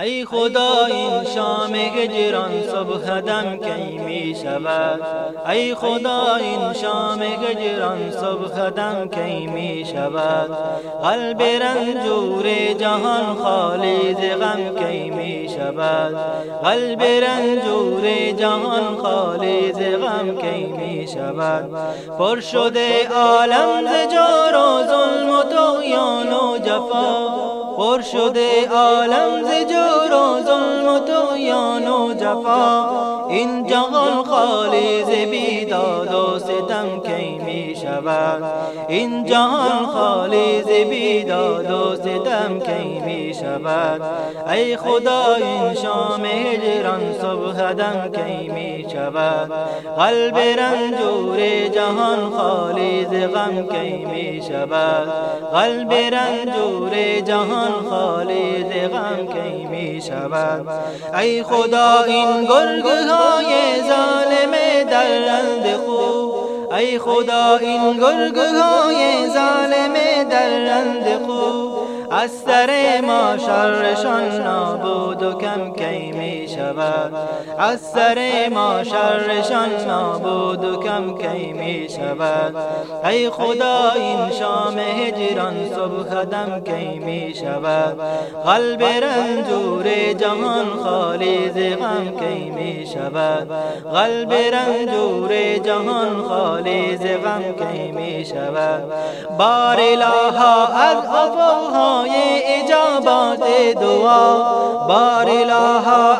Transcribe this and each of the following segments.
ای خدا این شام هجران صبح دم کی می شود؟ ای خدا این شام هجران صبح دم کی می شود؟ قلب رنجور جهان خالی ز غم کی می شود؟ قلب رنجور جهان خالی ز غم کی می شود؟ پر شده عالم ز جور و ظلم و طغیان و جفا پر شده عالم ز جور و ظلم و طغیان و جفا. این جهان خالی ز بیداد و ستم کی شود این جهان خالی ز بیداد و ستم کی می شود ای خدا این شام هجران صبح دم کی می شود قلب رنجور جهان خالی ز غم کی می شود قلب رنجور جهان جهان خالد غم کی می شود ای خدا این گرگ های ظالم درند خوب ای خدا این گرگ های ظالم درند خوب از سر ما شرشان نابود و کم کی می شود. از سر ما شرشان نابود و کم کی می شود. ای خدا این شام هجران صبح دم کی می شود. قلب رنجور جهان خالی ز غم کی می شود. قلب رنجور جهان خالی ز غم کی می شود. بار الها از افوها های اجابات دعا بار الها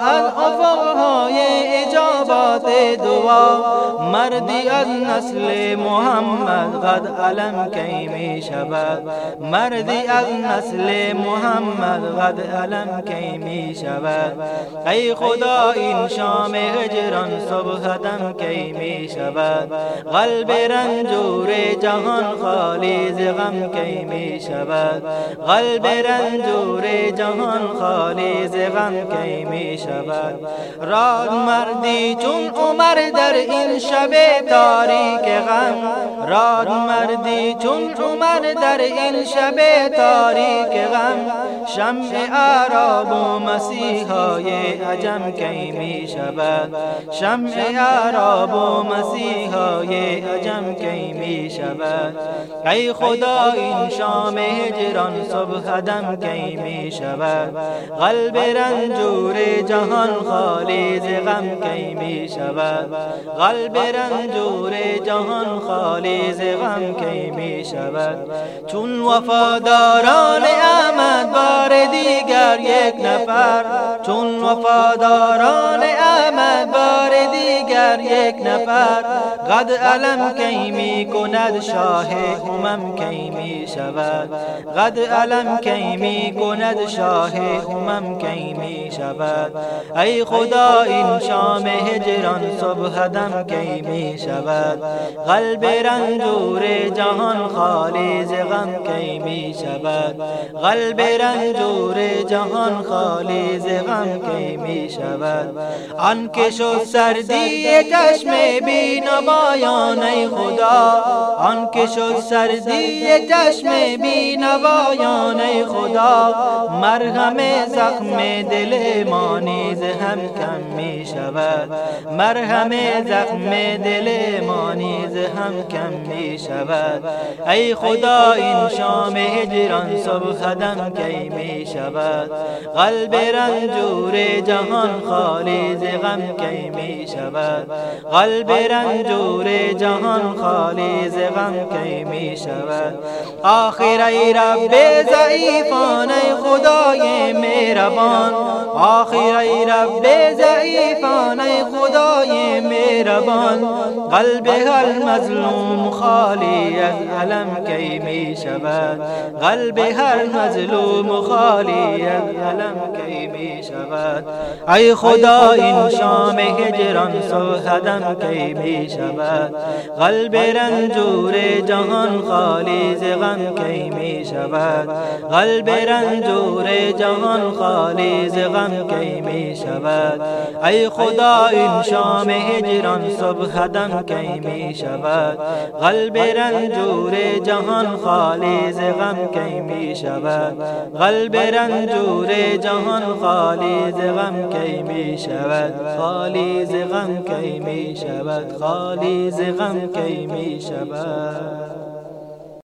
دعا مردی از نسل محمد قد علم کی می شود. مردی از نسل محمد قد علم کی می شود. ای خدا این شام هجران صبح دم کی می شود. قلب رنجور جهان خالی ز غم کی می شود. قلب رنجور جهان خالی ز غم کی می شود. راد مردی چون عمر در این شب تاریک غم راد مردی چون عمر در این شب تاریک غم. شمع عرب و مسیحای عجم کی می شود؟ شمع عرب و مسیحای عجم کی می شود؟ ای خدا این شام هجران صبح دم کی می شود؟ قلب رنجور جهان خالی ز غم کی می شود؟ قلب رنجور جهان خالی ز غم کی می شود. چون وفاداران احمد بار دیگر یک نفر چون وفاداران احمد بار دیگر یک نفر قد علم کی می کند شاه امم کی می شود؟ قد علم کی می کند شاه امم کی می شود؟ ای خدا این شام هجران صبح دم کی می شود؟ قلب رنجور جهان خالی ز غم کی می شود؟ قلب رنجور جهان خالی ز غم کی می شود؟ آن که سردی چشم بی نوایان ای خدا. آن که شد سردی چشم بی نوایان ای خدا. مرهم زخم دل ما نیز هم کم می شود. مرهم زخم دل ما نیز هم کم می شود. ای خدا این شام هجران صبح دم کی می شود؟ قلب رنجور جهان خالی ز غم کی می شود؟ قلب رنجور جهان خالی ز غم کی می شود آخر ای رب ضعیفان ای خدای مهربان. آخر ای رب ضعیفان ای خدای مهربان. قلب هر مظلوم خالی از علم کی می شود قلب هر مظلوم خالی از علم کی می شود ای خدا این شام هجران صبح دم کی می شود قلب رنجور جهان خالی ز غم کی می شود قلب رنجور جهان خالی ز غم کی می شود ای خدا این شام هجران صبح دم کی می شود قلب رنجور جهان خالی ز غم کی می شود قلب رنجور جهان خالی ز غم کی می شود خالی ز غم کی می شود خالی ز غم کی می شود؟